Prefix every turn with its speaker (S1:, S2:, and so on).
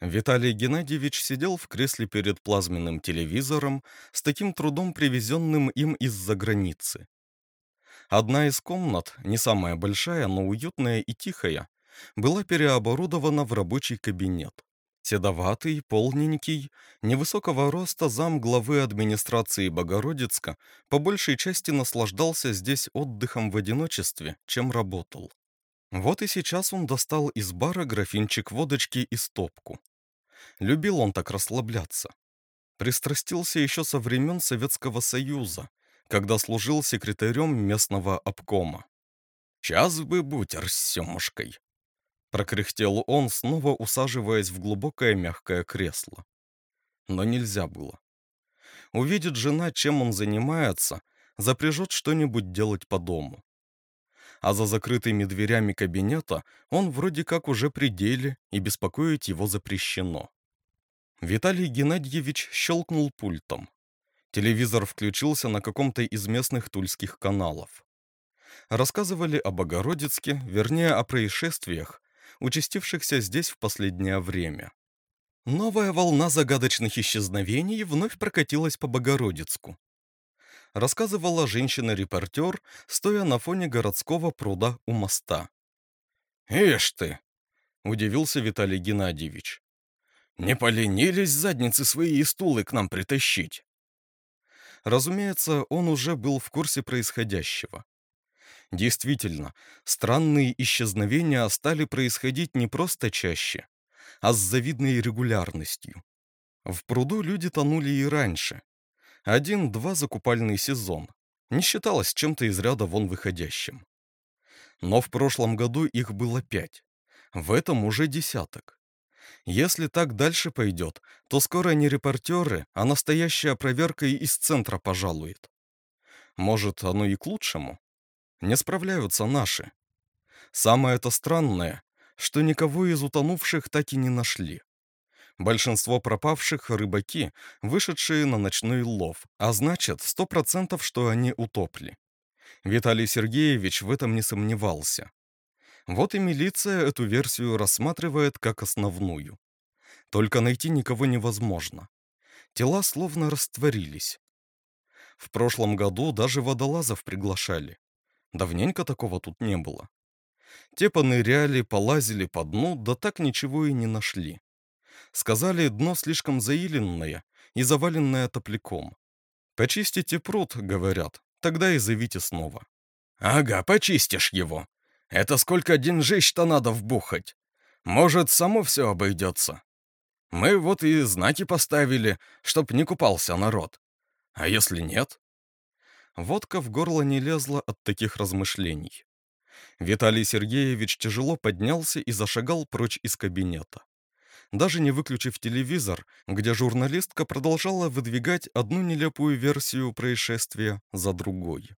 S1: Виталий Геннадьевич сидел в кресле перед плазменным телевизором, с таким трудом привезенным им из-за границы. Одна из комнат, не самая большая, но уютная и тихая, была переоборудована в рабочий кабинет. Седоватый, полненький, невысокого роста зам главы администрации Богородицка по большей части наслаждался здесь отдыхом в одиночестве, чем работал. Вот и сейчас он достал из бара графинчик водочки и стопку. Любил он так расслабляться. Пристрастился еще со времен Советского Союза, когда служил секретарем местного обкома. «Час бы бутер с семушкой», — прокряхтел он, снова усаживаясь в глубокое мягкое кресло. Но нельзя было. Увидит жена, чем он занимается, запряжет что-нибудь делать по дому а за закрытыми дверями кабинета он вроде как уже при деле, и беспокоить его запрещено. Виталий Геннадьевич щелкнул пультом. Телевизор включился на каком-то из местных тульских каналов. Рассказывали о Богородицке, вернее, о происшествиях, участившихся здесь в последнее время. Новая волна загадочных исчезновений вновь прокатилась по Богородицку рассказывала женщина-репортер, стоя на фоне городского пруда у моста. «Ишь ты!» — удивился Виталий Геннадьевич. «Не поленились задницы свои и стулы к нам притащить?» Разумеется, он уже был в курсе происходящего. Действительно, странные исчезновения стали происходить не просто чаще, а с завидной регулярностью. В пруду люди тонули и раньше, один-два закупальный сезон. Не считалось чем-то из ряда вон выходящим. Но в прошлом году их было пять. В этом уже десяток. Если так дальше пойдет, то скоро не репортеры, а настоящая проверка из центра пожалует. Может, оно и к лучшему? Не справляются наши. Самое это странное, что никого из утонувших так и не нашли. Большинство пропавших — рыбаки, вышедшие на ночной лов, а значит, сто процентов, что они утопли. Виталий Сергеевич в этом не сомневался. Вот и милиция эту версию рассматривает как основную. Только найти никого невозможно. Тела словно растворились. В прошлом году даже водолазов приглашали. Давненько такого тут не было. Те поныряли, полазили по дну, да так ничего и не нашли. Сказали, дно слишком заиленное и заваленное топляком. «Почистите пруд», — говорят, — «тогда и зовите снова». «Ага, почистишь его. Это сколько деньжищ-то надо вбухать. Может, само все обойдется. Мы вот и знаки поставили, чтоб не купался народ. А если нет?» Водка в горло не лезла от таких размышлений. Виталий Сергеевич тяжело поднялся и зашагал прочь из кабинета даже не выключив телевизор, где журналистка продолжала выдвигать одну нелепую версию происшествия за другой.